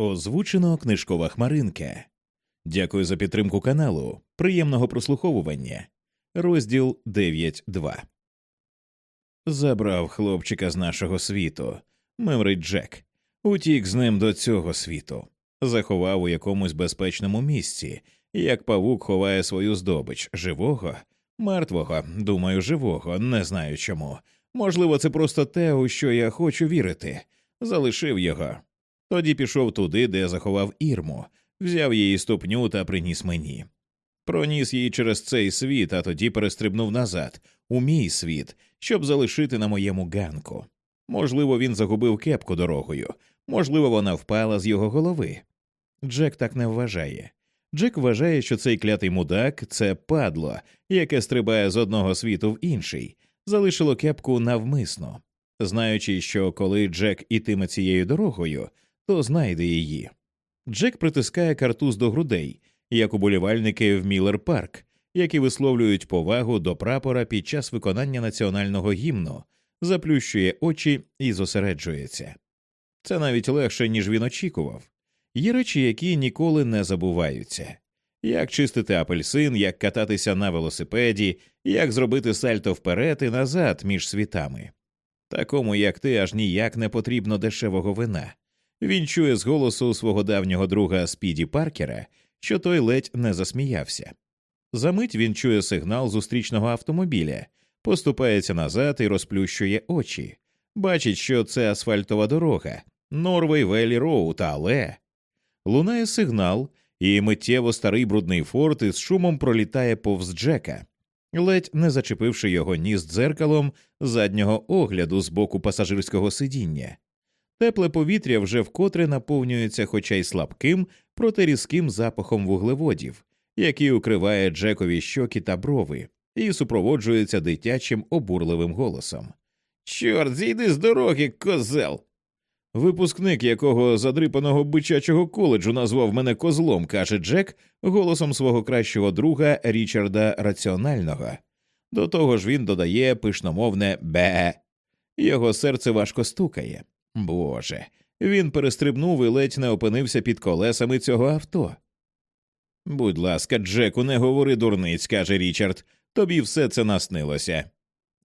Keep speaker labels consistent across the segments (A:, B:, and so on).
A: Озвучено книжкова хмаринка. Дякую за підтримку каналу. Приємного прослуховування. Розділ 9.2 Забрав хлопчика з нашого світу. Мемрить Джек. Утік з ним до цього світу. Заховав у якомусь безпечному місці, як павук ховає свою здобич живого, мертвого, думаю, живого, не знаю чому. Можливо, це просто те, у що я хочу вірити. Залишив його. Тоді пішов туди, де заховав ірму, взяв її ступню та приніс мені. Проніс її через цей світ, а тоді перестрибнув назад, у мій світ, щоб залишити на моєму ганку. Можливо, він загубив кепку дорогою, можливо, вона впала з його голови. Джек так не вважає. Джек вважає, що цей клятий мудак це падло, яке стрибає з одного світу в інший, залишило кепку навмисно, знаючи, що коли Джек ітиме цією дорогою, то знайде її. Джек притискає картуз до грудей, як уболівальники в Міллер Парк, які висловлюють повагу до прапора під час виконання національного гімну, заплющує очі і зосереджується. Це навіть легше, ніж він очікував. Є речі, які ніколи не забуваються. Як чистити апельсин, як кататися на велосипеді, як зробити сальто вперед і назад між світами. Такому, як ти, аж ніяк не потрібно дешевого вина. Він чує з голосу свого давнього друга Спіді Паркера, що той ледь не засміявся. За мить він чує сигнал зустрічного автомобіля, поступається назад і розплющує очі, бачить, що це асфальтова дорога, Норвей Велі Роуд, але лунає сигнал, і миттєво старий брудний форт із шумом пролітає повз Джека, ледь не зачепивши його ніс дзеркалом заднього огляду з боку пасажирського сидіння. Тепле повітря вже вкотре наповнюється, хоча й слабким, проте різким запахом вуглеводів, який укриває Джекові щоки та брови, і супроводжується дитячим обурливим голосом. Чорт, зійди з дороги, козел. Випускник якого задрипаного бичачого коледжу назвав мене козлом, каже Джек голосом свого кращого друга Річарда Раціонального. До того ж він додає пишномовне бе. Його серце важко стукає. Боже, він перестрибнув і ледь не опинився під колесами цього авто. Будь ласка, Джеку, не говори дурниць, каже Річард, тобі все це наснилося.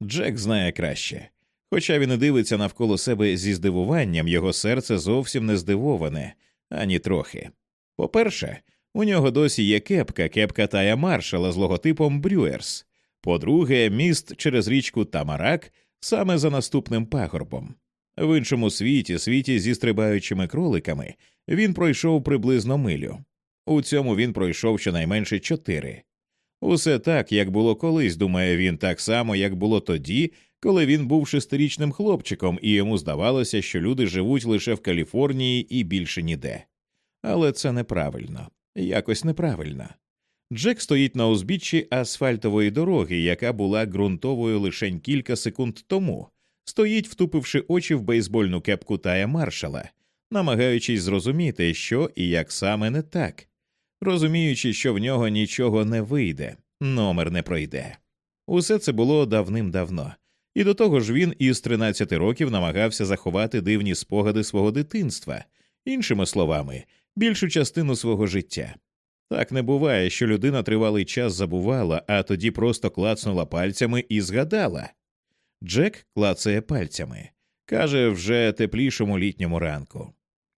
A: Джек знає краще. Хоча він і дивиться навколо себе зі здивуванням, його серце зовсім не здивоване, ані трохи. По перше, у нього досі є кепка, кепка тая маршала з логотипом Брюерс. По-друге, міст через річку Тамарак саме за наступним пагорбом. В іншому світі, світі зі стрибаючими кроликами, він пройшов приблизно милю. У цьому він пройшов щонайменше чотири. Усе так, як було колись, думає він, так само, як було тоді, коли він був шестирічним хлопчиком, і йому здавалося, що люди живуть лише в Каліфорнії і більше ніде. Але це неправильно, якось неправильно. Джек стоїть на узбіччі асфальтової дороги, яка була ґрунтовою лише кілька секунд тому, стоїть, втупивши очі в бейсбольну кепку тая маршала, намагаючись зрозуміти, що і як саме не так, розуміючи, що в нього нічого не вийде, номер не пройде. Усе це було давним-давно, і до того ж він із 13 років намагався заховати дивні спогади свого дитинства, іншими словами, більшу частину свого життя. Так не буває, що людина тривалий час забувала, а тоді просто клацнула пальцями і згадала. Джек клацає пальцями, каже вже теплішому літньому ранку.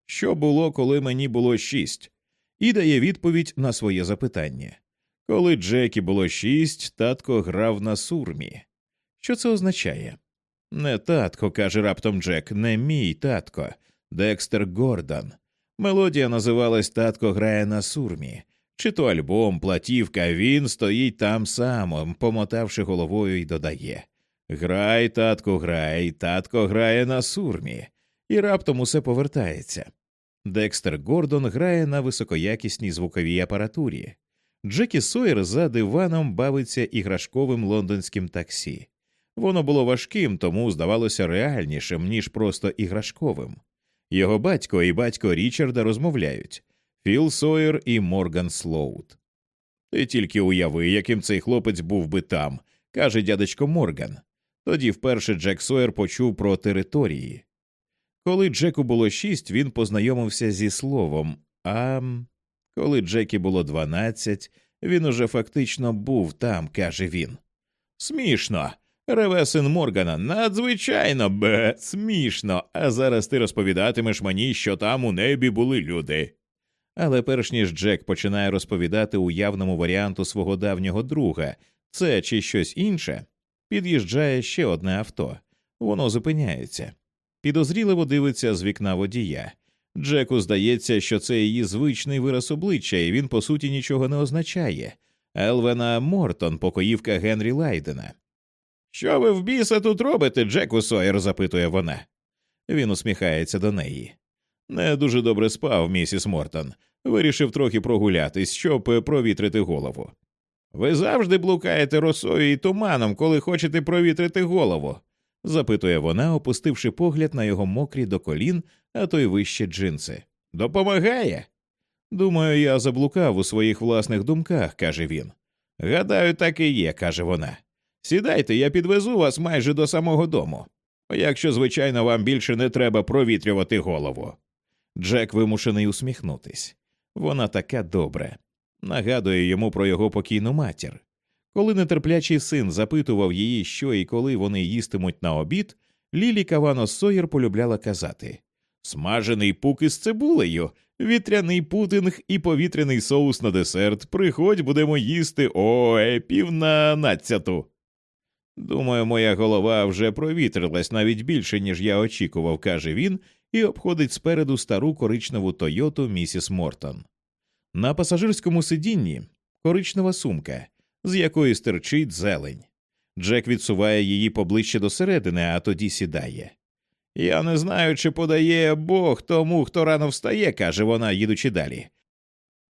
A: Що було, коли мені було шість, і дає відповідь на своє запитання. Коли Джекі було шість, татко грав на сурмі. Що це означає? Не татко, каже раптом Джек, не мій татко, Декстер Гордон. Мелодія називалась Татко грає на сурмі. Чи то альбом, платівка, він стоїть там само, помотавши головою і додає Грай, татко, грай, татко грає на сурмі, і раптом усе повертається. Декстер Гордон грає на високоякісній звуковій апаратурі. Джекі Сойер за диваном бавиться іграшковим лондонським таксі. Воно було важким, тому здавалося реальнішим, ніж просто іграшковим. Його батько і батько Річарда розмовляють Філ Сойер і Морган Слоут. Ти тільки уяви, яким цей хлопець був би там, каже дядечко Морган. Тоді вперше Джек Сойер почув про території. Коли Джеку було шість, він познайомився зі словом, а коли Джекі було дванадцять, він уже фактично був там, каже він. Смішно. Реве син Моргана, надзвичайно бе, смішно, а зараз ти розповідатимеш мені, що там у небі були люди. Але перш ніж Джек починає розповідати уявному варіанту свого давнього друга, це чи щось інше, під'їжджає ще одне авто. Воно зупиняється. Підозріливо дивиться з вікна водія. Джеку здається, що це її звичний вираз обличчя, і він, по суті, нічого не означає. Елвена Мортон, покоївка Генрі Лайдена. Що ви в біса тут робите, Джеку Сойер? запитує вона. Він усміхається до неї. Не дуже добре спав, місіс Мортон. Вирішив трохи прогулятись, щоб провітрити голову. Ви завжди блукаєте росою і туманом, коли хочете провітрити голову? запитує вона, опустивши погляд на його мокрі до колін, а то й вище джинси. Допомагає? Думаю, я заблукав у своїх власних думках, каже він. Гадаю, так і є, каже вона. Сідайте, я підвезу вас майже до самого дому. Якщо, звичайно, вам більше не треба провітрювати голову. Джек вимушений усміхнутись. Вона така добра. Нагадує йому про його покійну матір. Коли нетерплячий син запитував її, що і коли вони їстимуть на обід, Лілі Кавано Сойер полюбляла казати Смажений пук із цибулею, вітряний путинг і повітряний соус на десерт. Приходь, будемо їсти ой, пів на надцяту. Думаю, моя голова вже провітрилась навіть більше, ніж я очікував, каже він, і обходить спереду стару коричневу Тойоту місіс Мортон. На пасажирському сидінні коричнева сумка, з якої стирчить зелень. Джек відсуває її поближче до середини, а тоді сідає. Я не знаю, чи подає Бог тому, хто рано встає, каже вона, їдучи далі.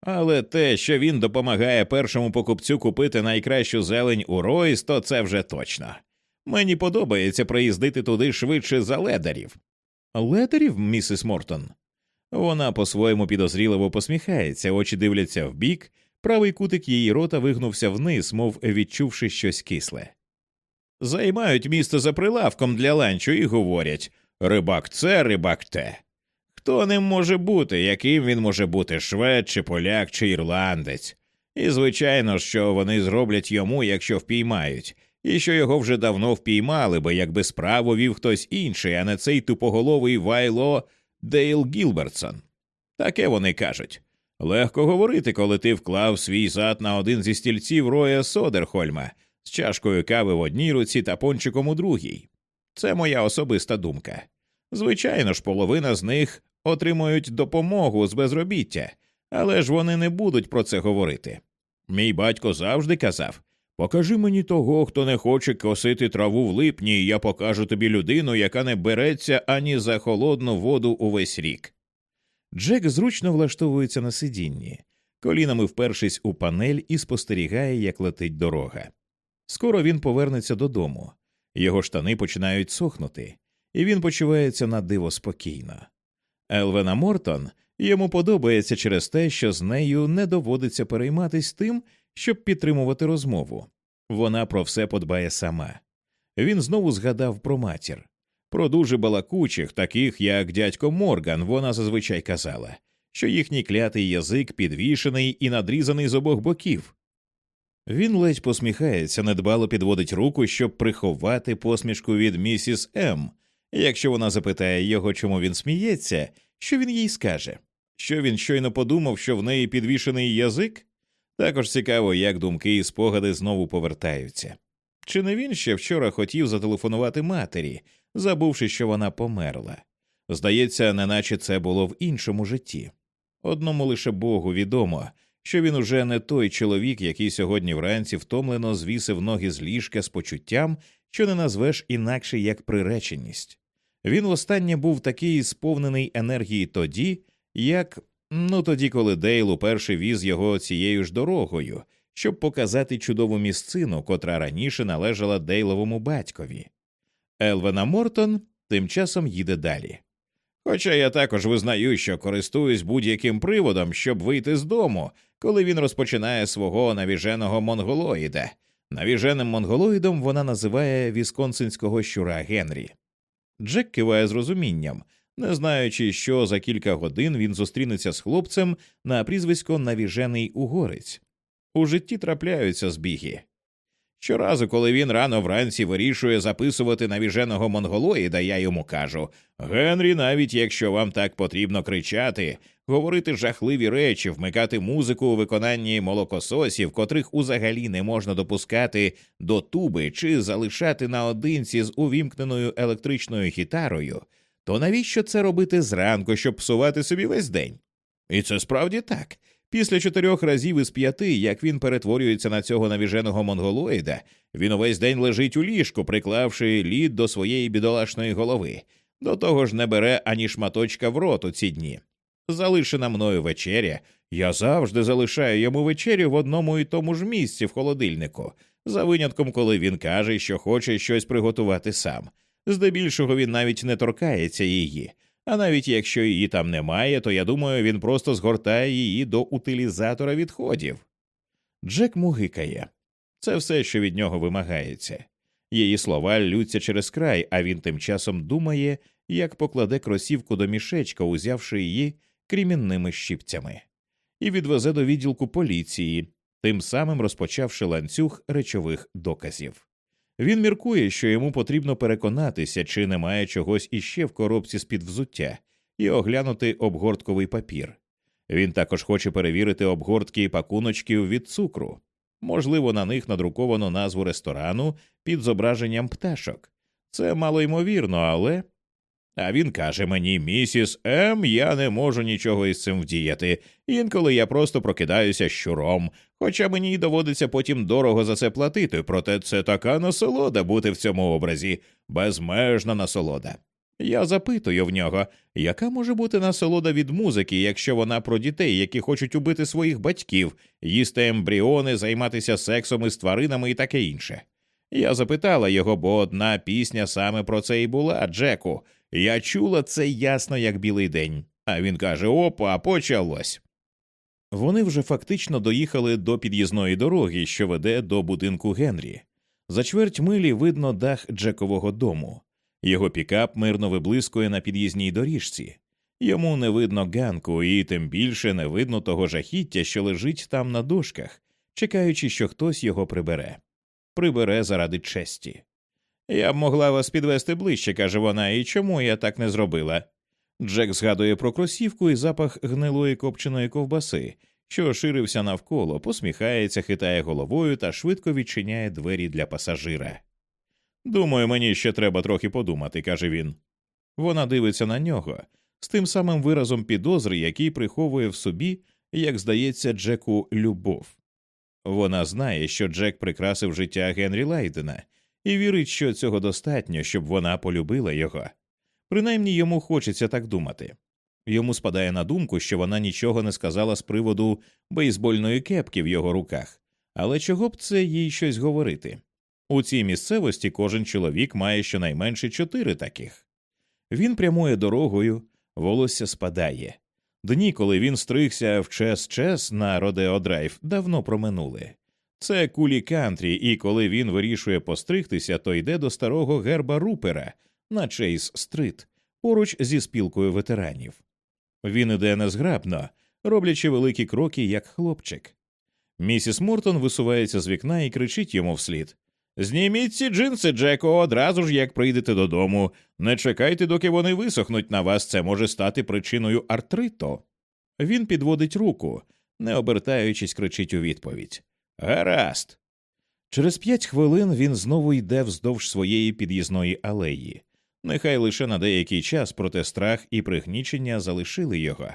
A: Але те, що він допомагає першому покупцю купити найкращу зелень у Ройс, то це вже точно. Мені подобається приїздити туди швидше за ледарів. Ледарів, місіс Мортон? Вона по-своєму підозріливо посміхається, очі дивляться вбік, правий кутик її рота вигнувся вниз, мов відчувши щось кисле. Займають місто за прилавком для ланчу і говорять рибак це, рибак те. Хто ним може бути, яким він може бути швед, чи поляк, чи ірландець? І, звичайно, що вони зроблять йому, якщо впіймають, і що його вже давно впіймали, бо якби справу вів хтось інший, а не цей тупоголовий вайло Дейл Гілбертсон. Таке вони кажуть. Легко говорити, коли ти вклав свій зад на один зі стільців Роя Содерхольма з чашкою кави в одній руці та пончиком у другій. Це моя особиста думка. Звичайно ж, половина з них отримують допомогу з безробіття, але ж вони не будуть про це говорити. Мій батько завжди казав Покажи мені того, хто не хоче косити траву в липні, і я покажу тобі людину, яка не береться ані за холодну воду увесь рік. Джек зручно влаштовується на сидінні, колінами впершись у панель і спостерігає, як летить дорога. Скоро він повернеться додому, його штани починають сохнути, і він почувається на диво спокійно. Елвена Мортон йому подобається через те, що з нею не доводиться перейматись тим, щоб підтримувати розмову. Вона про все подбає сама. Він знову згадав про матір, про дуже балакучих, таких як дядько Морган, вона зазвичай казала, що їхній клятий язик підвішений і надрізаний з обох боків. Він ледь посміхається, недбало підводить руку, щоб приховати посмішку від місіс М. Якщо вона запитає його, чому він сміється, що він їй скаже? Що він щойно подумав, що в неї підвішений язик? Також цікаво, як думки і спогади знову повертаються. Чи не він ще вчора хотів зателефонувати матері, забувши, що вона померла? Здається, неначе це було в іншому житті. Одному лише Богу відомо, що він уже не той чоловік, який сьогодні вранці втомлено звісив ноги з ліжка з почуттям, що не назвеш інакше як приреченість. Він востаннє був такий сповнений енергії тоді, як ну тоді, коли Дейл уперше віз його цією ж дорогою, щоб показати чудову місцину, котра раніше належала Дейловому батькові. Елвена Мортон тим часом їде далі. Хоча я також визнаю, що користуюсь будь-яким приводом, щоб вийти з дому, коли він розпочинає свого навіженого монголоїда. Навіженим монголоїдом вона називає вісконсинського щура Генрі. Джек киває з розумінням, не знаючи, що за кілька годин він зустрінеться з хлопцем на прізвисько навіжений угорець. У житті трапляються збіги. Щоразу, коли він рано вранці вирішує записувати навіженого монголоїда, я йому кажу Генрі, навіть якщо вам так потрібно кричати, говорити жахливі речі, вмикати музику у виконанні молокососів, котрих узагалі не можна допускати до туби чи залишати наодинці з увімкненою електричною гітарою, то навіщо це робити зранку, щоб псувати собі весь день? І це справді так. Після чотирьох разів із п'яти, як він перетворюється на цього навіженого монголоїда, він увесь день лежить у ліжку, приклавши лід до своєї бідолашної голови. До того ж не бере ані шматочка в рот у ці дні. Залишена мною вечеря, я завжди залишаю йому вечерю в одному і тому ж місці в холодильнику, за винятком, коли він каже, що хоче щось приготувати сам. Здебільшого він навіть не торкається її. А навіть якщо її там немає, то я думаю, він просто згортає її до утилізатора відходів. Джек мугикає це все, що від нього вимагається. Її слова лються через край, а він тим часом думає, як покладе кросівку до мішечка, узявши її крімінними щипцями, і відвезе до відділку поліції, тим самим розпочавши ланцюг речових доказів. Він міркує, що йому потрібно переконатися, чи немає чогось іще в коробці з під взуття, і оглянути обгортковий папір. Він також хоче перевірити обгортки і пакуночків від цукру. Можливо, на них надруковано назву ресторану під зображенням пташок. Це мало ймовірно, але. А він каже мені, місіс М, я не можу нічого із цим вдіяти. Інколи я просто прокидаюся щуром, хоча мені й доводиться потім дорого за це платити, проте це така насолода бути в цьому образі, безмежна насолода. Я запитую в нього, яка може бути насолода від музики, якщо вона про дітей, які хочуть убити своїх батьків, їсти ембріони, займатися сексом із тваринами і таке інше. Я запитала його, бо одна пісня саме про це і була, Джеку. Я чула це ясно, як білий день. А він каже: Опа, почалось. Вони вже фактично доїхали до під'їзної дороги, що веде до будинку Генрі. За чверть милі видно дах Джекового дому. Його пікап мирно виблискує на під'їзній доріжці. Йому не видно ганку, і тим більше не видно того жахіття, що лежить там на дошках, чекаючи, що хтось його прибере. Прибере заради честі. Я б могла вас підвести ближче, каже вона, і чому я так не зробила? Джек згадує про кросівку і запах гнилої копченої ковбаси, що ширився навколо, посміхається, хитає головою та швидко відчиняє двері для пасажира. Думаю, мені ще треба трохи подумати, каже він. Вона дивиться на нього з тим самим виразом підозри, який приховує в собі, як здається, Джеку любов. Вона знає, що Джек прикрасив життя Генрі Лайдена і вірить, що цього достатньо, щоб вона полюбила його. Принаймні йому хочеться так думати. Йому спадає на думку, що вона нічого не сказала з приводу бейсбольної кепки в його руках, але чого б це їй щось говорити? У цій місцевості кожен чоловік має щонайменше чотири таких. Він прямує дорогою, волосся спадає. Дні, коли він стригся в чес чес на Родео Драйв, давно проминули. Це кулі кантрі, і коли він вирішує постригтися, то йде до старого герба Рупера на Чейз Стрит поруч зі спілкою ветеранів. Він іде незграбно, роблячи великі кроки, як хлопчик. Місіс Мортон висувається з вікна і кричить йому вслід Зніміть ці джинси, Джеко, одразу ж як прийдете додому. Не чекайте, доки вони висохнуть на вас, це може стати причиною артриту. Він підводить руку, не обертаючись, кричить у відповідь Гаразд. Через п'ять хвилин він знову йде вздовж своєї під'їзної алеї. Нехай лише на деякий час, проте страх і пригнічення залишили його.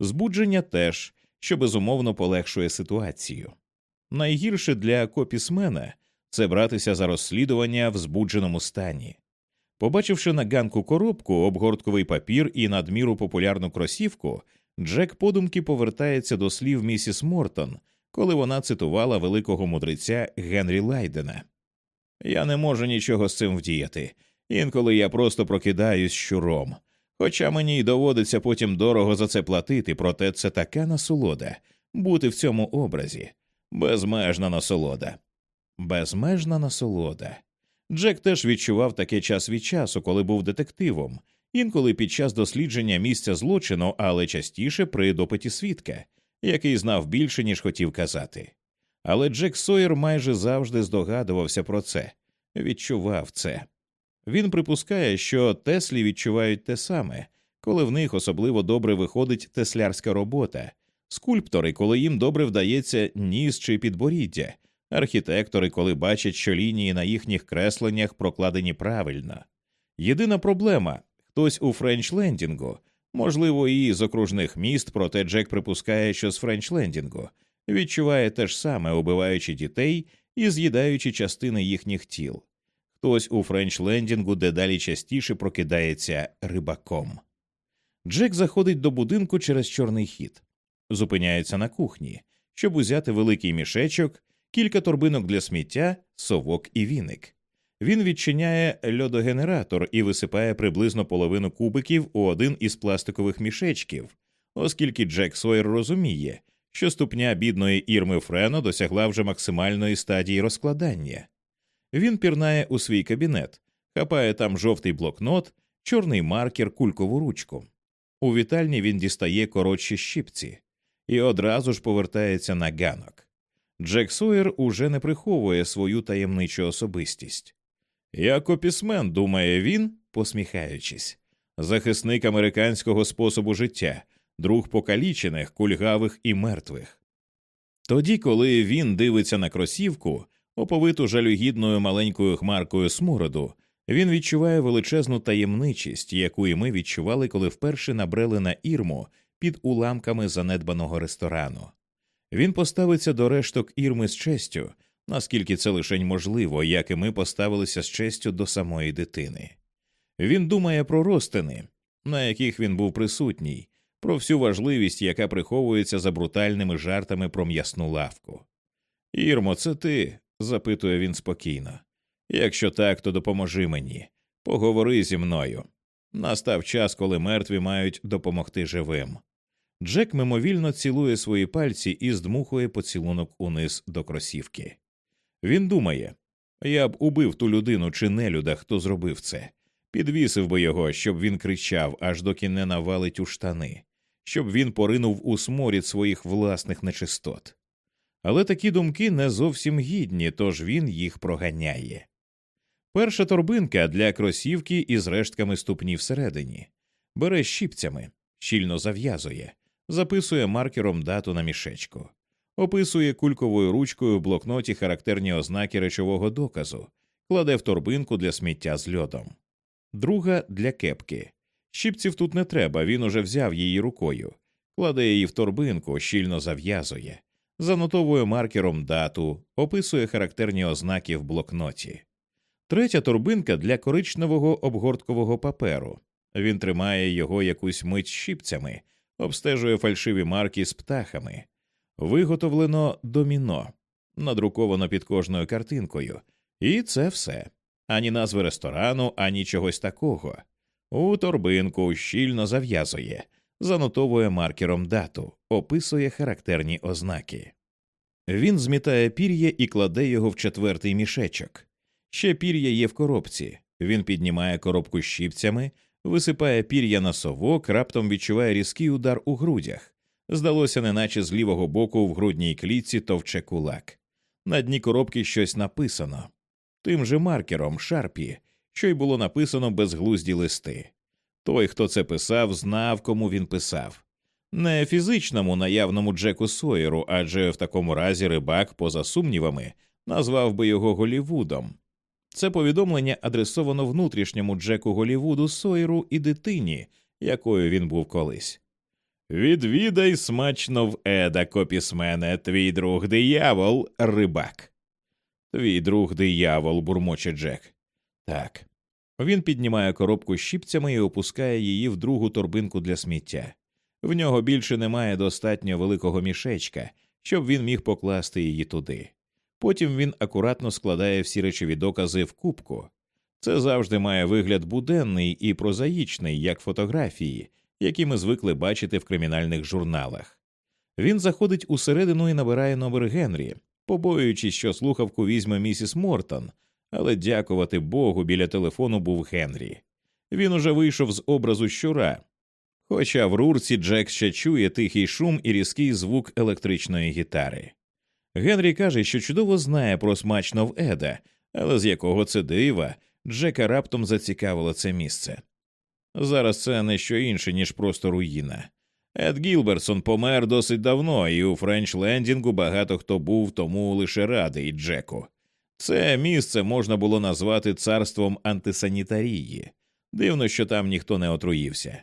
A: Збудження теж, що безумовно полегшує ситуацію. Найгірше для копісмена це братися за розслідування в збудженому стані. Побачивши на ганку коробку, обгортковий папір і надміру популярну кросівку, Джек подумки повертається до слів місіс Мортон, коли вона цитувала великого мудреця Генрі Лайдена. Я не можу нічого з цим вдіяти. Інколи я просто прокидаюсь щуром. Хоча мені й доводиться потім дорого за це платити, проте це така насолода бути в цьому образі, безмежна насолода, безмежна насолода. Джек теж відчував таке час від часу, коли був детективом, інколи під час дослідження місця злочину, але частіше при допиті свідка, який знав більше, ніж хотів казати. Але Джек Сойер майже завжди здогадувався про це, відчував це. Він припускає, що Теслі відчувають те саме, коли в них особливо добре виходить теслярська робота, скульптори, коли їм добре вдається ніс чи підборіддя, архітектори, коли бачать, що лінії на їхніх кресленнях прокладені правильно. Єдина проблема хтось у Френчлендінгу, можливо, і з окружних міст, проте Джек припускає, що з Френчлендінгу відчуває те ж саме, убиваючи дітей і з'їдаючи частини їхніх тіл. Хтось у Френчлендінгу дедалі частіше прокидається рибаком. Джек заходить до будинку через чорний хід, зупиняється на кухні, щоб узяти великий мішечок, кілька торбинок для сміття, совок і віник. Він відчиняє льодогенератор і висипає приблизно половину кубиків у один із пластикових мішечків, оскільки Джек Сойер розуміє, що ступня бідної ірми Френо досягла вже максимальної стадії розкладання. Він пірнає у свій кабінет, хапає там жовтий блокнот, чорний маркер, кулькову ручку. У вітальні він дістає коротші щіпці і одразу ж повертається на ганок. Джек Сойер уже не приховує свою таємничу особистість. Як опісмен, думає він, посміхаючись, захисник американського способу життя, друг покалічених, кульгавих і мертвих. Тоді, коли він дивиться на кросівку, оповиту жалюгідною маленькою хмаркою смороду, він відчуває величезну таємничість, яку і ми відчували, коли вперше набрели на ірму під уламками занедбаного ресторану. Він поставиться до решток ірми з честю, наскільки це лишень можливо, як і ми поставилися з честю до самої дитини. Він думає про розтини, на яких він був присутній, про всю важливість, яка приховується за брутальними жартами про м'ясну лавку. Ірмо, це ти? запитує він спокійно. Якщо так, то допоможи мені, поговори зі мною. Настав час, коли мертві мають допомогти живим. Джек мимовільно цілує свої пальці і здмухує поцілунок униз до кросівки. Він думає я б убив ту людину чи нелюда, хто зробив це, підвісив би його, щоб він кричав, аж доки не навалить у штани, щоб він поринув у сморід своїх власних нечистот. Але такі думки не зовсім гідні, тож він їх проганяє. Перша торбинка для кросівки із рештками ступні всередині, бере щіпцями, щільно зав'язує, записує маркером дату на мішечку, описує кульковою ручкою в блокноті характерні ознаки речового доказу, кладе в торбинку для сміття з льодом. Друга для кепки. Щіпців тут не треба, він уже взяв її рукою, кладе її в торбинку, щільно зав'язує, занотовує маркером дату, описує характерні ознаки в блокноті. Третя торбинка для коричневого обгорткового паперу. Він тримає його якусь мить щіпцями, обстежує фальшиві марки з птахами, виготовлено доміно, надруковано під кожною картинкою, і це все. Ані назви ресторану, ані чогось такого. У торбинку щільно зав'язує, занотовує маркером дату, описує характерні ознаки. Він змітає пір'я і кладе його в четвертий мішечок. Ще пір'я є в коробці. Він піднімає коробку щіпцями, висипає пір'я на совок, раптом відчуває різкий удар у грудях. Здалося, неначе з лівого боку в грудній клітці товче кулак. На дні коробки щось написано тим же маркером шарпі, що й було написано безглузді листи. Той, хто це писав, знав, кому він писав. Не фізичному наявному Джеку Сойеру, адже в такому разі рибак, поза сумнівами, назвав би його Голівудом. Це повідомлення адресовано внутрішньому Джеку Голівуду Сойеру і дитині, якою він був колись. Відвідай смачно в еда, копісмене, твій друг диявол, рибак. Твій друг диявол, бурмоче Джек. Так. Він піднімає коробку щіпцями і опускає її в другу торбинку для сміття. В нього більше немає достатньо великого мішечка, щоб він міг покласти її туди. Потім він акуратно складає всі речові докази в кубку. Це завжди має вигляд буденний і прозаїчний, як фотографії, які ми звикли бачити в кримінальних журналах. Він заходить усередину і набирає номер Генрі, побоюючись, що слухавку візьме місіс Мортон, але дякувати Богу, біля телефону був Генрі. Він уже вийшов з образу щура, хоча в рурці Джек ще чує тихий шум і різкий звук електричної гітари. Генрі каже, що чудово знає про смачно Еда, але з якого це дива Джека раптом зацікавило це місце. Зараз це не що інше, ніж просто руїна. Ед Гілберсон помер досить давно, і у Френч Лендінгу багато хто був тому лише радий Джеку. Це місце можна було назвати царством антисанітарії. Дивно, що там ніхто не отруївся.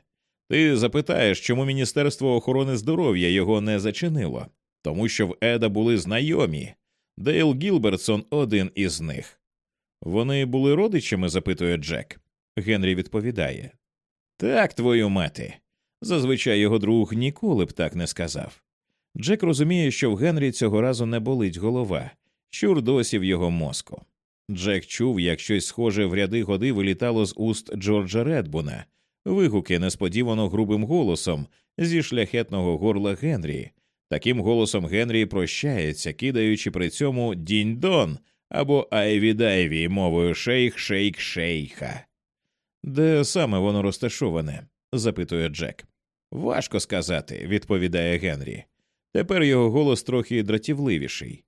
A: Ти запитаєш, чому Міністерство охорони здоров'я його не зачинило, тому що в Еда були знайомі. Дейл Гілбертсон один із них. Вони були родичами? запитує Джек. Генрі відповідає Так, твою мати. Зазвичай його друг ніколи б так не сказав. Джек розуміє, що в Генрі цього разу не болить голова, щур досі в його мозку. Джек чув, як щось схоже вряди-годи вилітало з уст Джорджа Редбуна, вигуки несподівано грубим голосом зі шляхетного горла Генрі. Таким голосом Генрі прощається, кидаючи при цьому дінь-дон або айві-дайві мовою шейх шейк шейха. Де саме воно розташоване? запитує Джек. Важко сказати, відповідає Генрі. Тепер його голос трохи дратівливіший.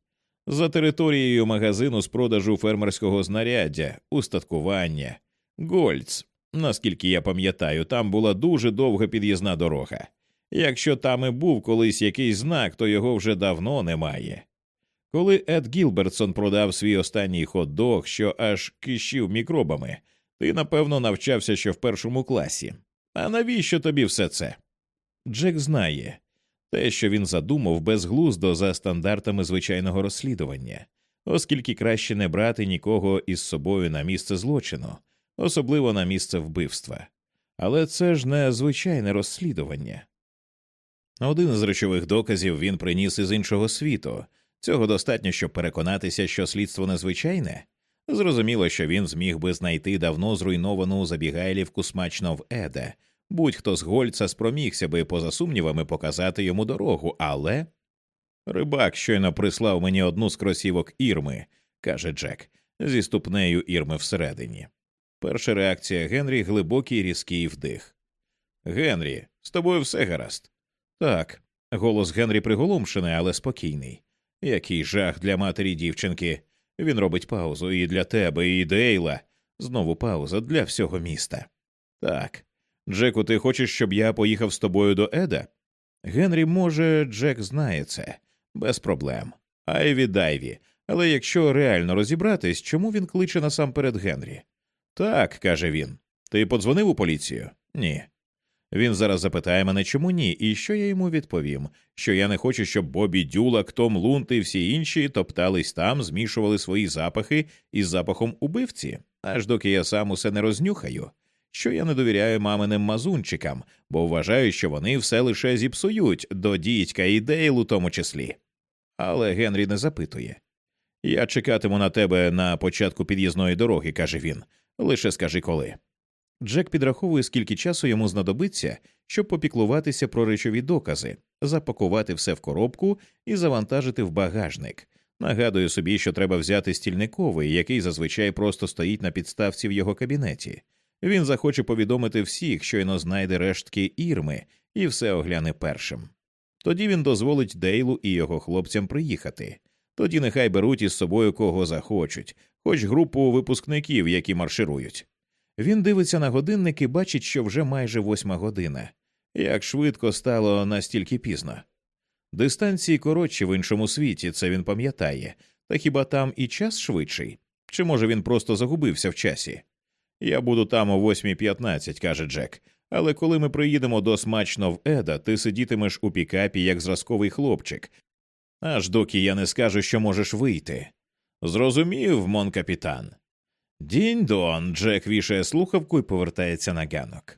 A: За територією магазину з продажу фермерського знаряддя, устаткування, Гольц. Наскільки я пам'ятаю, там була дуже довга під'їзна дорога. Якщо там і був колись якийсь знак, то його вже давно немає. Коли Ед Гілбертсон продав свій останній хот-дог, що аж кишів мікробами, ти напевно навчався ще в першому класі. А навіщо тобі все це? Джек знає те, що він задумав безглуздо за стандартами звичайного розслідування, оскільки краще не брати нікого із собою на місце злочину, особливо на місце вбивства. Але це ж не звичайне розслідування. Один з речових доказів він приніс із іншого світу. Цього достатньо, щоб переконатися, що слідство незвичайне. Зрозуміло, що він зміг би знайти давно зруйновану забігайлівку смачно в Еде, будь-хто з Гольца спромігся би поза сумнівами показати йому дорогу, але. Рибак щойно прислав мені одну з кросівок ірми, каже Джек, зі ступнею ірми всередині. Перша реакція Генрі глибокий різкий вдих. Генрі, з тобою все гаразд. Так. Голос Генрі приголомшений, але спокійний. Який жах для матері дівчинки. Він робить паузу і для тебе, і Дейла. Знову пауза для всього міста. Так. Джеку, ти хочеш, щоб я поїхав з тобою до Еда? Генрі, може, Джек знає це, без проблем. Айві Дайві. Але якщо реально розібратись, чому він кличе насамперед Генрі? Так, каже він. Ти подзвонив у поліцію? Ні. Він зараз запитає мене, чому ні, і що я йому відповім, що я не хочу, щоб Бобі Дюлак, Том Лунт і всі інші топтались там, змішували свої запахи із запахом убивці, аж доки я сам усе не рознюхаю, що я не довіряю маминим мазунчикам, бо вважаю, що вони все лише зіпсують до дідька і Дейл у тому числі. Але Генрі не запитує. Я чекатиму на тебе на початку під'їзної дороги, каже він. Лише скажи коли. Джек підраховує, скільки часу йому знадобиться, щоб попіклуватися про речові докази, запакувати все в коробку і завантажити в багажник. Нагадує собі, що треба взяти стільниковий, який зазвичай просто стоїть на підставці в його кабінеті. Він захоче повідомити всіх, щойно знайде рештки ірми, і все огляне першим. Тоді він дозволить Дейлу і його хлопцям приїхати. Тоді нехай беруть із собою кого захочуть, хоч групу випускників, які марширують. Він дивиться на годинник і бачить, що вже майже восьма година. Як швидко стало настільки пізно. Дистанції коротші в іншому світі, це він пам'ятає, та хіба там і час швидший? Чи може він просто загубився в часі? Я буду там о 8.15, каже Джек. Але коли ми приїдемо до смачно в Еда, ти сидітимеш у пікапі як зразковий хлопчик, аж доки я не скажу, що можеш вийти. Зрозумів, мон капітан. Дінь дон. Джек вішає слухавку і повертається на ганок.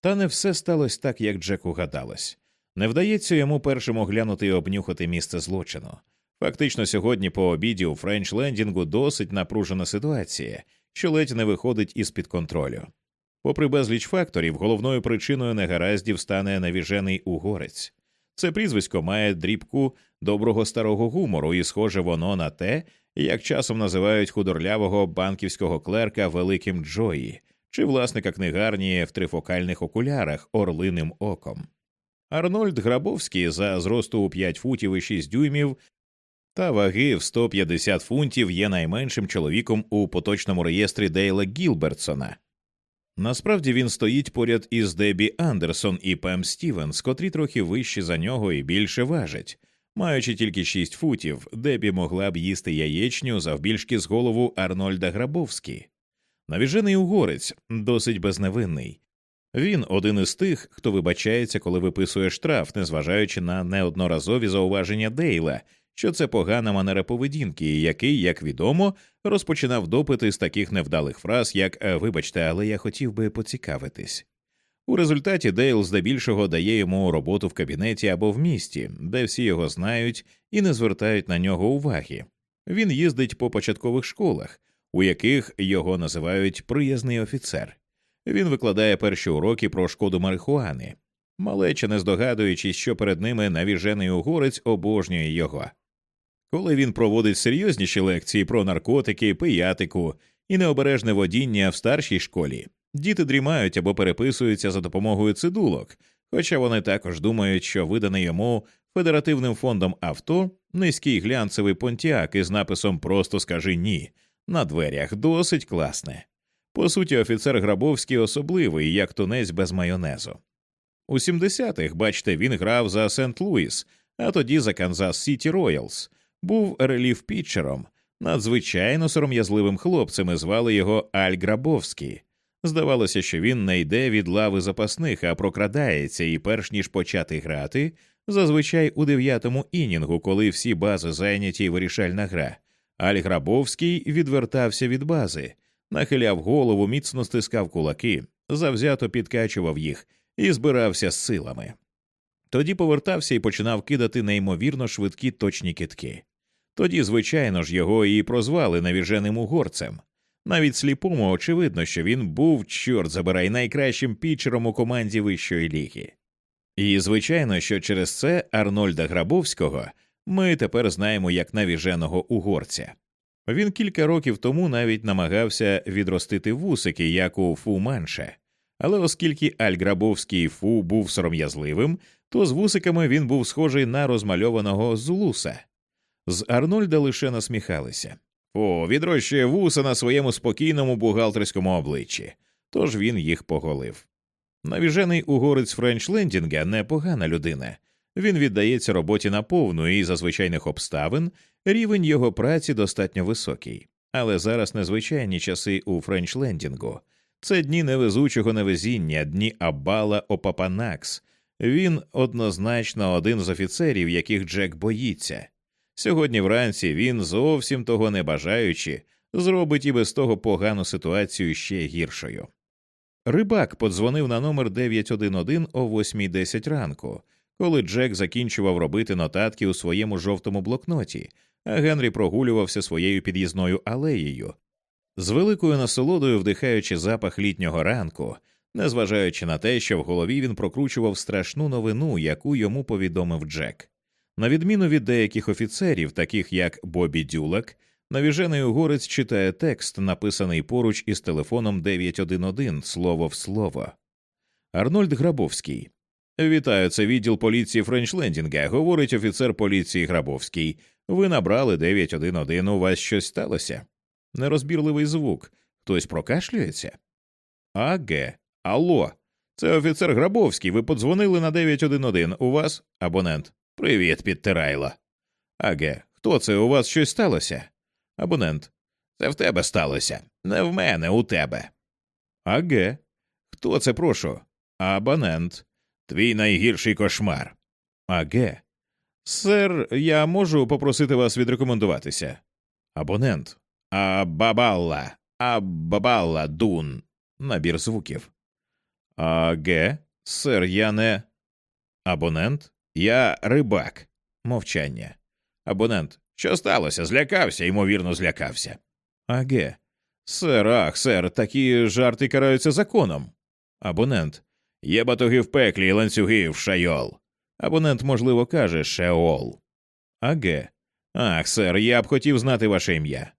A: Та не все сталося так, як Джеку гадалось. Не вдається йому першим оглянути і обнюхати місце злочину. Фактично, сьогодні по обіді у Френч Лендінгу досить напружена ситуація, що ледь не виходить із під контролю. Попри безліч факторів, головною причиною негараздів стане навіжений угорець. Це прізвисько має дрібку доброго старого гумору, і схоже воно на те, як часом називають худорлявого банківського клерка великим Джої чи власника книгарні в трифокальних окулярах орлиним оком. Арнольд Грабовський за зросту у 5 футів і 6 дюймів та ваги в 150 фунтів є найменшим чоловіком у поточному реєстрі Дейла Гілбертсона. Насправді він стоїть поряд із Дебі Андерсон і Пем Стівенс, котрі трохи вищі за нього і більше важать. Маючи тільки 6 футів, Дебі могла б їсти яєчню завбільшки з голову Арнольда Грабовські. Навіжений угорець досить безневинний. Він один із тих, хто вибачається, коли виписує штраф, незважаючи на неодноразові зауваження Дейла, що це погана манера поведінки, який, як відомо, розпочинав допити з таких невдалих фраз, як «Е, Вибачте, але я хотів би поцікавитись. У результаті Дейл здебільшого дає йому роботу в кабінеті або в місті, де всі його знають і не звертають на нього уваги. Він їздить по початкових школах, у яких його називають приязний офіцер. Він викладає перші уроки про шкоду марихуани. Малеча, не здогадуючись, що перед ними навіжений угорець обожнює його. Коли він проводить серйозніші лекції про наркотики, пиятику і необережне водіння в старшій школі, діти дрімають або переписуються за допомогою цидулок, хоча вони також думають, що виданий йому федеративним фондом авто низький глянцевий понтіак із написом Просто скажи ні на дверях досить класне. По суті, офіцер Грабовський особливий, як тунець без майонезу. У 70-х, бачите, він грав за Сент Луіс, а тоді за Канзас Сіті Роялс, був реліф пітчером, надзвичайно сором'язливим хлопцем і звали його Аль Грабовський. Здавалося, що він не йде від лави запасних, а прокрадається, і, перш ніж почати грати, зазвичай у дев'ятому інінгу, коли всі бази зайняті і вирішальна гра, Аль Грабовський відвертався від бази, нахиляв голову, міцно стискав кулаки, завзято підкачував їх і збирався з силами. Тоді повертався і починав кидати неймовірно швидкі точні китки. Тоді, звичайно ж, його і прозвали навіженим угорцем. Навіть сліпому очевидно, що він був, чорт забирай, найкращим пітчером у команді вищої ліги. І звичайно, що через це Арнольда Грабовського ми тепер знаємо як навіженого угорця. Він кілька років тому навіть намагався відростити вусики, як у Фу Манше, але оскільки Аль Грабовський Фу був сором'язливим, то з вусиками він був схожий на розмальованого зулуса. З Арнольда лише насміхалися. О, відрощує вуса на своєму спокійному бухгалтерському обличчі, тож він їх поголив. Навіжений угорець Френчлендінга непогана людина. Він віддається роботі наповну і за звичайних обставин рівень його праці достатньо високий. Але зараз незвичайні часи у Френчлендінгу. Це дні невезучого невезіння, дні Абала Опапанакс. Він однозначно один з офіцерів, яких Джек боїться. Сьогодні вранці він, зовсім того не бажаючи, зробить і без того погану ситуацію ще гіршою. Рибак подзвонив на номер 911 о 8.10 ранку, коли Джек закінчував робити нотатки у своєму жовтому блокноті, а Генрі прогулювався своєю під'їзною алеєю, з великою насолодою вдихаючи запах літнього ранку, незважаючи на те, що в голові він прокручував страшну новину, яку йому повідомив Джек. На відміну від деяких офіцерів, таких як Бобі Дюлак, навіжений угорець читає текст, написаний поруч із телефоном 911, слово в слово. Арнольд Грабовський. Вітаю, це відділ поліції Френчлендінга, говорить офіцер поліції Грабовський. Ви набрали 911, у вас щось сталося? Нерозбірливий звук. Хтось прокашлюється? Аге, алло. Це офіцер Грабовський. Ви подзвонили на 911. У вас абонент. Привіт, підтирайло. Аге, хто це? У вас щось сталося? Абонент. Це в тебе сталося. Не в мене, у тебе. Аге. Хто це прошу? Абонент. Твій найгірший кошмар. Аге. Сер, я можу попросити вас відрекомендуватися. Абонент. Абабалла. Абабалла дун. Набір звуків. Аге. Сер, я не. Абонент. Я рибак. Мовчання. Абонент. Що сталося? Злякався, ймовірно, злякався. Аге. Сер, ах, сер, такі жарти караються законом. Абонент. Є батоги в пеклі і ланцюги в шайол. Абонент, можливо, каже Шеол. Аге. Ах, сер, я б хотів знати ваше ім'я.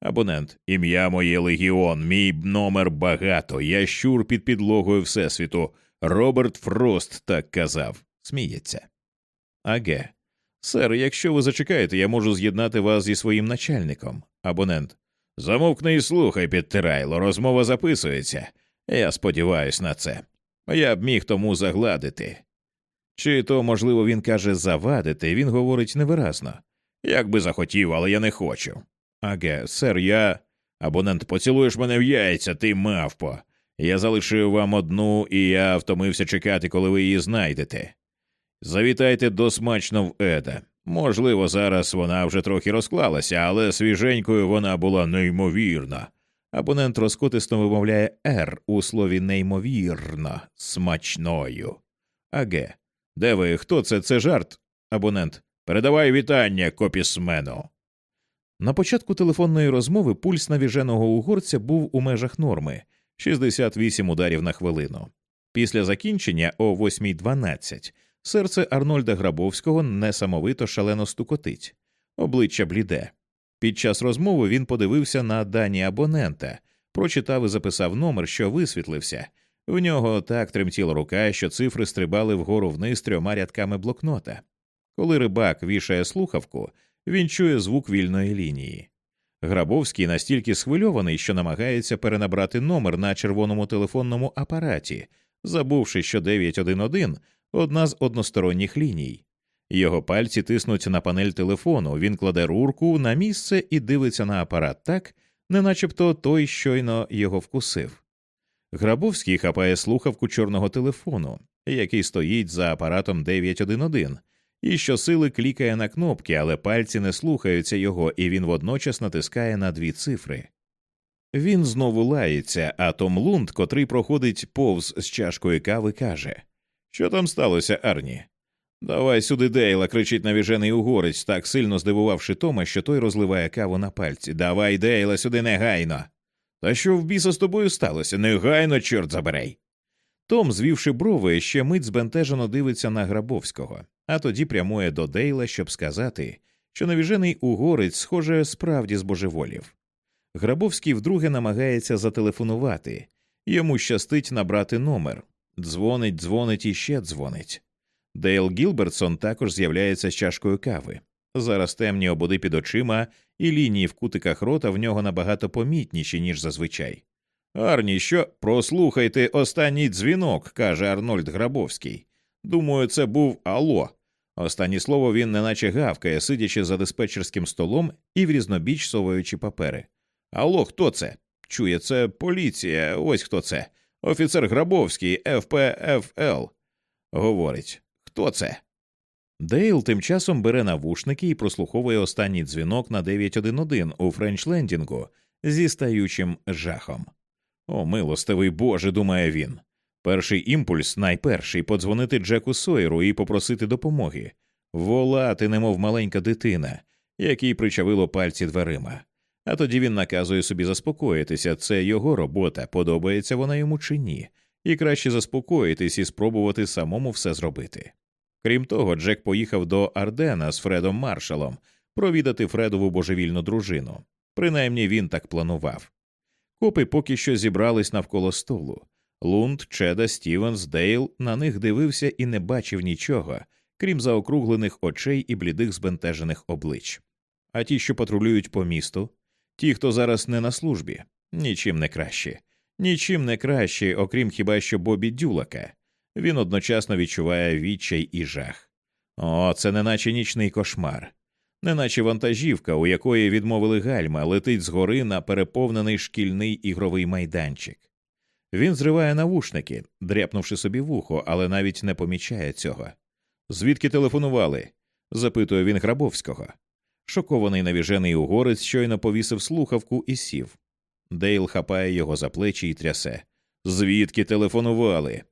A: Абонент, ім'я моє Легіон, мій номер багато. Я щур під підлогою Всесвіту. Роберт Фрост так казав. Сміється. Аге. Сер, якщо ви зачекаєте, я можу з'єднати вас зі своїм начальником. Абонент. Замовкни і слухай, підтирайло, розмова записується. Я сподіваюся на це. Я б міг тому загладити. Чи то, можливо, він каже завадити, він говорить невиразно. Як би захотів, але я не хочу. Аге, сер, я. Абонент, поцілуєш мене в яйця, ти мавпо. Я залишив вам одну, і я втомився чекати, коли ви її знайдете. Завітайте до смачно в Еда. Можливо, зараз вона вже трохи розклалася, але свіженькою вона була неймовірна. Абонент розкотисно вимовляє «р» у слові неймовірно, смачною. Аге. Де ви? Хто це? Це жарт? Абонент. Передавай вітання копісмену. На початку телефонної розмови пульс навіженого угорця був у межах норми 68 ударів на хвилину. Після закінчення о 8.12 серце Арнольда Грабовського несамовито шалено стукотить, обличчя бліде. Під час розмови він подивився на дані абонента, прочитав і записав номер, що висвітлився. В нього так тремтіла рука, що цифри стрибали вгору вниз трьома рядками блокнота. Коли рибак вішає слухавку, він чує звук вільної лінії. Грабовський настільки схвильований, що намагається перенабрати номер на червоному телефонному апараті, забувши, що 911 – одна з односторонніх ліній. Його пальці тиснуть на панель телефону, він кладе рурку на місце і дивиться на апарат так, не начебто той щойно його вкусив. Грабовський хапає слухавку чорного телефону, який стоїть за апаратом 911, і щосили клікає на кнопки, але пальці не слухаються його, і він водночас натискає на дві цифри. Він знову лається, а Том Лунд, котрий проходить повз з чашкою кави, каже Що там сталося, Арні? Давай сюди Дейла, кричить навіжений угорець, так сильно здивувавши Тома, що той розливає каву на пальці. Давай, Дейла, сюди негайно. Та що в біса з тобою сталося? Негайно, чорт заберей. Том, звівши брови, ще мить збентежено дивиться на Грабовського, а тоді прямує до Дейла, щоб сказати, що навіжений угорець, схоже, справді збожеволів. Грабовський вдруге намагається зателефонувати, йому щастить набрати номер. Дзвонить, дзвонить і ще дзвонить. Дейл Гілбертсон також з'являється з чашкою кави. Зараз темні ободи під очима, і лінії в кутиках рота в нього набагато помітніші, ніж зазвичай. Арні, що прослухайте останній дзвінок, каже Арнольд Грабовський. Думаю, це був Ало. Останнє слово він неначе гавкає, сидячи за диспетчерським столом і в різнобіч совуючи папери. Алло, хто це? Чує, це поліція. Ось хто це. Офіцер Грабовський, ФПФЛ. Говорить, хто це? Дейл тим часом бере навушники і прослуховує останній дзвінок на 911 у Френчлендінгу зі зростаючим жахом. О, милостивий Боже, думає він. Перший імпульс, найперший подзвонити Джеку Сойеру і попросити допомоги, волати, немов маленька дитина, якій причавило пальці дверима. А тоді він наказує собі заспокоїтися, це його робота, подобається вона йому чи ні, і краще заспокоїтись і спробувати самому все зробити. Крім того, Джек поїхав до Ардена з Фредом Маршалом провідати Фредову божевільну дружину. Принаймні він так планував. Копи поки що зібрались навколо столу. Лунт, Чеда, Стівенс, Дейл на них дивився і не бачив нічого, крім заокруглених очей і блідих збентежених облич. А ті, що патрулюють по місту, ті, хто зараз не на службі, нічим не краще, нічим не краще, окрім хіба що Бобі Дюлака. Він одночасно відчуває відчай і жах. О, це неначе нічний кошмар, неначе вантажівка, у якої відмовили гальма, летить згори на переповнений шкільний ігровий майданчик. Він зриває навушники, дряпнувши собі вухо, але навіть не помічає цього. Звідки телефонували? запитує він Грабовського. Шокований навіжений угорець щойно повісив слухавку і сів. Дейл хапає його за плечі і трясе. Звідки телефонували?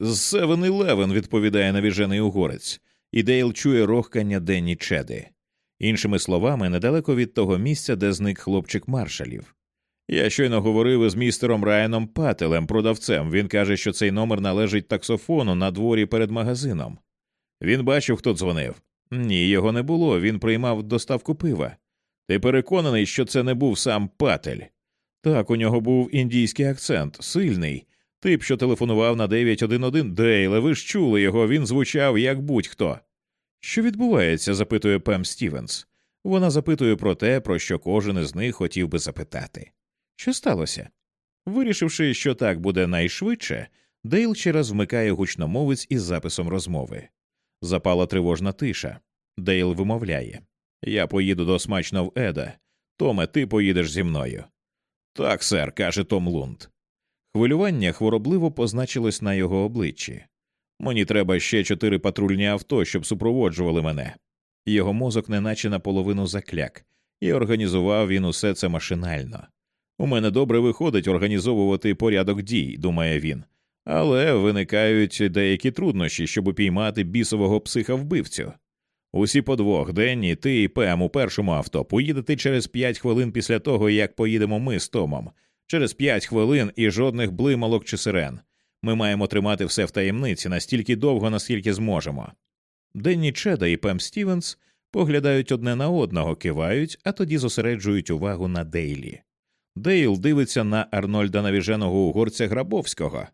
A: З Севен Левен, відповідає навіжений угорець, і Дейл чує рохкання Денні Чеди. Іншими словами, недалеко від того місця, де зник хлопчик Маршалів. Я щойно говорив із містером Райаном Пателем, продавцем. Він каже, що цей номер належить таксофону на дворі перед магазином. Він бачив, хто дзвонив. Ні, його не було. Він приймав доставку пива. Ти переконаний, що це не був сам Патель? Так, у нього був індійський акцент, сильний. Тип, що телефонував на 911, Дейле, ви ж чули його, він звучав як будь-хто. Що відбувається? запитує Пем Стівенс. Вона запитує про те, про що кожен із них хотів би запитати. Що сталося? Вирішивши, що так буде найшвидше, Дейл ще раз вмикає гучномовець із записом розмови. Запала тривожна тиша. Дейл вимовляє Я поїду до смачного Еда. Томе, ти поїдеш зі мною. Так, сер, каже Том Лунд. Хвилювання хворобливо позначилось на його обличчі. Мені треба ще чотири патрульні авто, щоб супроводжували мене. Його мозок неначе наполовину закляк, і організував він усе це машинально. У мене добре виходить організовувати порядок дій, думає він, але виникають деякі труднощі, щоб упіймати бісового психа вбивцю. Усі по двох Денні, ти і Пем у першому авто поїдете через п'ять хвилин після того, як поїдемо ми з Томом, через п'ять хвилин і жодних блималок чи сирен. Ми маємо тримати все в таємниці настільки довго, наскільки зможемо. Денні Чеда і Пем Стівенс поглядають одне на одного, кивають, а тоді зосереджують увагу на Дейлі. Дейл дивиться на Арнольда навіженого угорця Грабовського.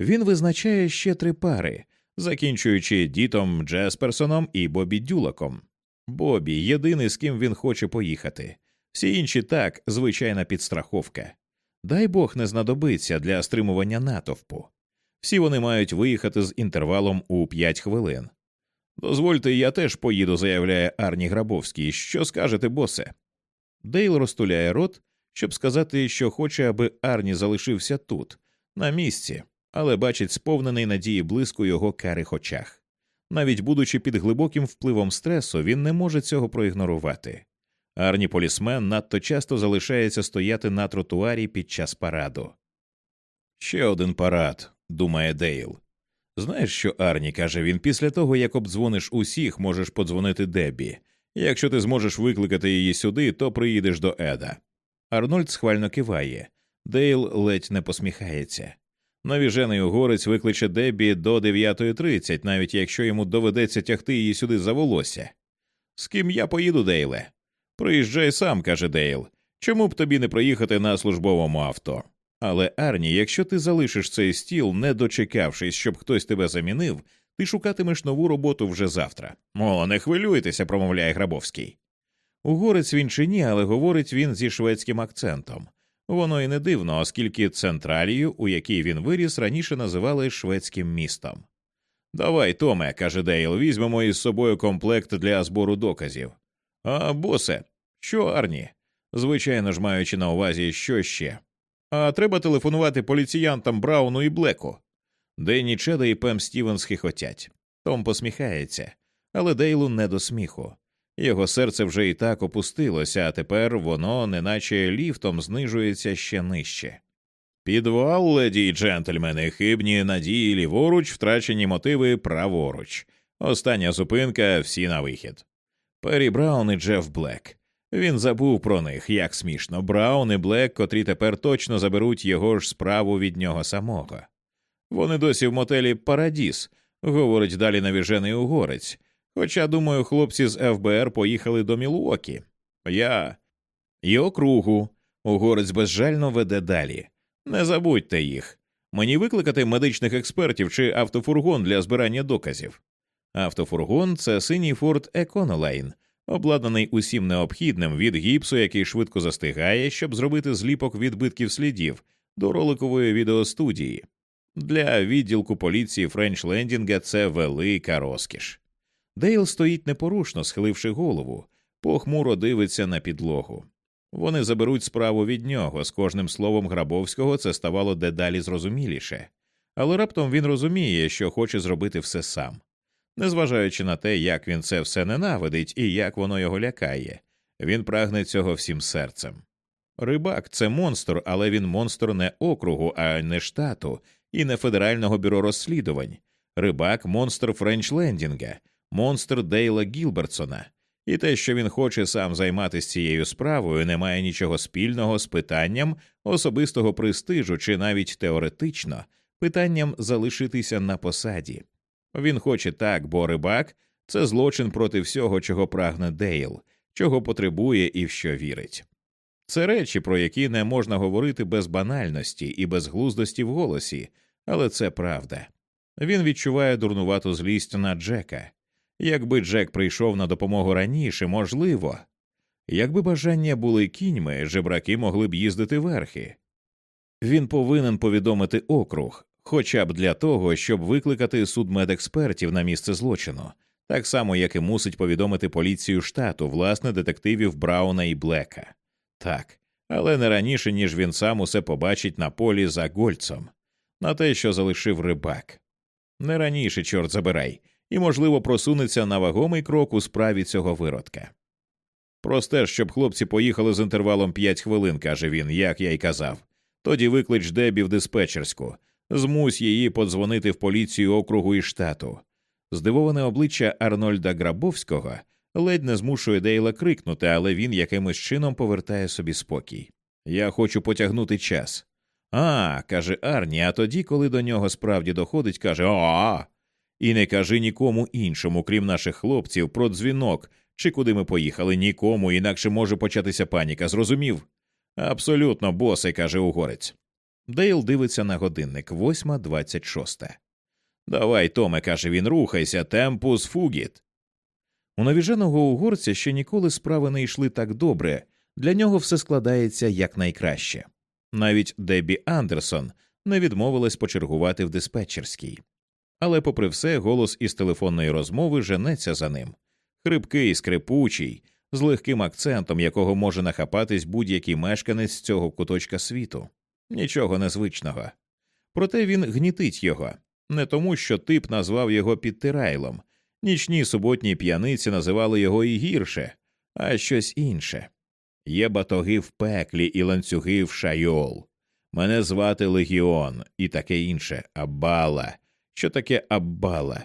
A: Він визначає ще три пари, закінчуючи Дітом Джесперсоном і Бобі Дюлаком. Бобі єдиний, з ким він хоче поїхати. Всі інші так, звичайна підстраховка. Дай Бог не знадобиться для стримування натовпу. Всі вони мають виїхати з інтервалом у п'ять хвилин. Дозвольте, я теж поїду, заявляє Арні Грабовський. Що скажете, босе? Дейл розтуляє рот, щоб сказати, що хоче, аби Арні залишився тут, на місці, але бачить сповнений надії блиск у його карих очах. Навіть будучи під глибоким впливом стресу, він не може цього проігнорувати. Арні полісмен надто часто залишається стояти на тротуарі під час параду. Ще один парад, думає Дейл. Знаєш що, Арні, каже він, після того, як обдзвониш усіх, можеш подзвонити Дебі. Якщо ти зможеш викликати її сюди, то приїдеш до Еда. Арнольд схвально киває. Дейл ледь не посміхається. Навіжений угорець викличе Дебі до 9.30, навіть якщо йому доведеться тягти її сюди за волосся. З ким я поїду, Дейле? Приїжджай сам, каже Дейл. Чому б тобі не приїхати на службовому авто? Але Арні, якщо ти залишиш цей стіл, не дочекавшись, щоб хтось тебе замінив, ти шукатимеш нову роботу вже завтра. О, не хвилюйтеся, промовляє Грабовський. Угорець він чи ні, але говорить він зі шведським акцентом. Воно і не дивно, оскільки Централію, у якій він виріс, раніше називали шведським містом. Давай, Томе, каже Дейл, візьмемо із собою комплект для збору доказів. А, босе, що Арні? Звичайно ж, маючи на увазі, що ще. А треба телефонувати поліціянтам Брауну і Блеку. Денні Чеда і Пем Стівенс хихотять. Том посміхається, але Дейлу не до сміху. Його серце вже і так опустилося, а тепер воно, неначе ліфтом, знижується ще нижче. Підвал, леді й джентльмени, хибні надії ліворуч, втрачені мотиви праворуч. Остання зупинка всі на вихід. Пері Браун і Джеф Блек. Він забув про них, як смішно. Браун і Блек, котрі тепер точно заберуть його ж справу від нього самого. Вони досі в мотелі Парадіс, говорить далі навіжений угорець. Хоча, думаю, хлопці з ФБР поїхали до Мілуокі. Я і округу. Угорець безжально веде далі. Не забудьте їх. Мені викликати медичних експертів чи автофургон для збирання доказів. Автофургон це синій Форд Еконолайн, обладнаний усім необхідним від гіпсу, який швидко застигає, щоб зробити зліпок відбитків слідів до роликової відеостудії. Для відділку поліції Френч Лендінга це велика розкіш. Дейл стоїть непорушно, схиливши голову, похмуро дивиться на підлогу. Вони заберуть справу від нього. З кожним словом Грабовського це ставало дедалі зрозуміліше, але раптом він розуміє, що хоче зробити все сам. Незважаючи на те, як він це все ненавидить і як воно його лякає, він прагне цього всім серцем. Рибак це монстр, але він монстр не округу, а не штату і не федерального бюро розслідувань. Рибак монстр Френч Лендінга, монстр Дейла Гілбертсона, і те, що він хоче сам займатися цією справою, не має нічого спільного з питанням особистого престижу чи навіть теоретично питанням залишитися на посаді. Він хоче так, бо рибак це злочин проти всього, чого прагне Дейл, чого потребує і в що вірить. Це речі, про які не можна говорити без банальності і безглуздості в голосі, але це правда. Він відчуває дурнувату злість на Джека. Якби Джек прийшов на допомогу раніше, можливо, якби бажання були кіньми, жебраки могли б їздити верхи. Він повинен повідомити округ, хоча б для того, щоб викликати судмедекспертів на місце злочину, так само як і мусить повідомити поліцію штату, власне, детективів Брауна і Блека. Так, але не раніше, ніж він сам усе побачить на полі за Гольцом, на те, що залишив рибак. Не раніше, чорт забирай, і, можливо, просунеться на вагомий крок у справі цього виродка. Просте, щоб хлопці поїхали з інтервалом п'ять хвилин, каже він, як я й казав. Тоді виклич Дебі в диспетчерську, змусь її подзвонити в поліцію округу і штату. Здивоване обличчя Арнольда Грабовського ледь не змушує Дейла крикнути, але він якимось чином повертає собі спокій. Я хочу потягнути час. А, каже Арні, а тоді, коли до нього справді доходить, каже А. І не кажи нікому іншому, крім наших хлопців, про дзвінок чи куди ми поїхали, нікому, інакше може початися паніка, зрозумів? Абсолютно, босе, каже угорець. Дейл дивиться на годинник восьма двадцять шоста. Давай, Томе, каже він, рухайся, темпус фугіт. У навіженого угорця ще ніколи справи не йшли так добре, для нього все складається якнайкраще. Навіть Дебі Андерсон не відмовилась почергувати в диспетчерській. Але, попри все, голос із телефонної розмови женеться за ним хрипкий, скрипучий, з легким акцентом, якого може нахапатись будь-який мешканець цього куточка світу. Нічого незвичного. Проте він гнітить його не тому, що тип назвав його підтирайлом, нічні суботні п'яниці називали його і гірше, а щось інше. Є батоги в пеклі і ланцюги в шайол. Мене звати Легіон і таке інше Аббала. Що таке Аббала?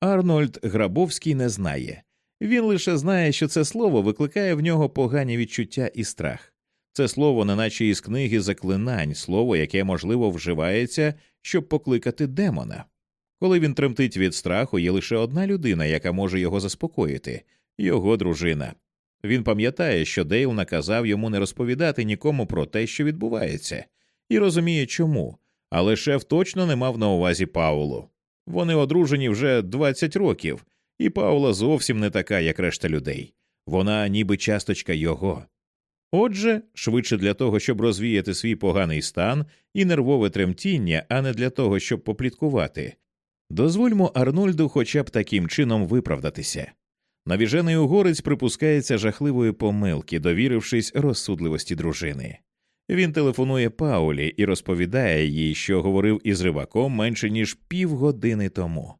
A: Арнольд Грабовський не знає. Він лише знає, що це слово викликає в нього погані відчуття і страх. Це слово, неначе із книги заклинань, слово, яке, можливо, вживається, щоб покликати демона. Коли він тремтить від страху, є лише одна людина, яка може його заспокоїти його дружина. Він пам'ятає, що Дейл наказав йому не розповідати нікому про те, що відбувається, і розуміє, чому, але шеф точно не мав на увазі Паулу. Вони одружені вже 20 років, і Паула зовсім не така, як решта людей. Вона ніби часточка його. Отже, швидше для того, щоб розвіяти свій поганий стан і нервове тремтіння, а не для того, щоб попліткувати, дозвольмо Арнольду хоча б таким чином виправдатися. Навіжений угорець припускається жахливої помилки, довірившись розсудливості дружини. Він телефонує Паулі і розповідає їй, що говорив із рибаком менше ніж півгодини тому.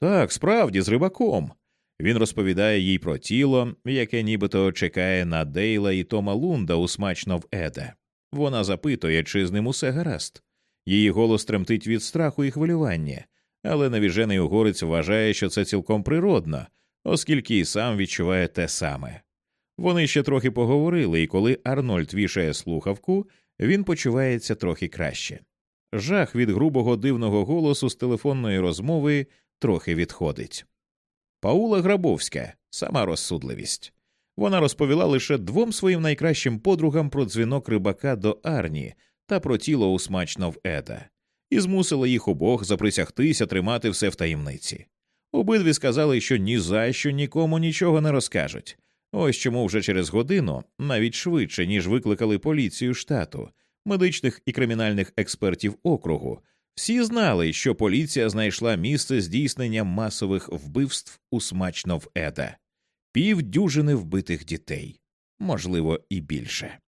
A: Так, справді, з рибаком. Він розповідає їй про тіло, яке нібито чекає на Дейла і Тома Лунда у смачно в Еде. Вона запитує, чи з ним усе гаразд. Її голос тремтить від страху і хвилювання, але навіжений угорець вважає, що це цілком природно, оскільки і сам відчуває те саме. Вони ще трохи поговорили, і коли Арнольд вішає слухавку, він почувається трохи краще. Жах від грубого дивного голосу з телефонної розмови трохи відходить. Паула Грабовська, сама розсудливість. Вона розповіла лише двом своїм найкращим подругам про дзвінок рибака до Арні та про тіло у смачно в Еда, і змусила їх обох заприсягтися тримати все в таємниці. Обидві сказали, що ні за що нікому нічого не розкажуть. Ось чому вже через годину, навіть швидше, ніж викликали поліцію штату, медичних і кримінальних експертів округу, всі знали, що поліція знайшла місце здійснення масових вбивств у смачно в Еда, півдюжини вбитих дітей, можливо, і більше.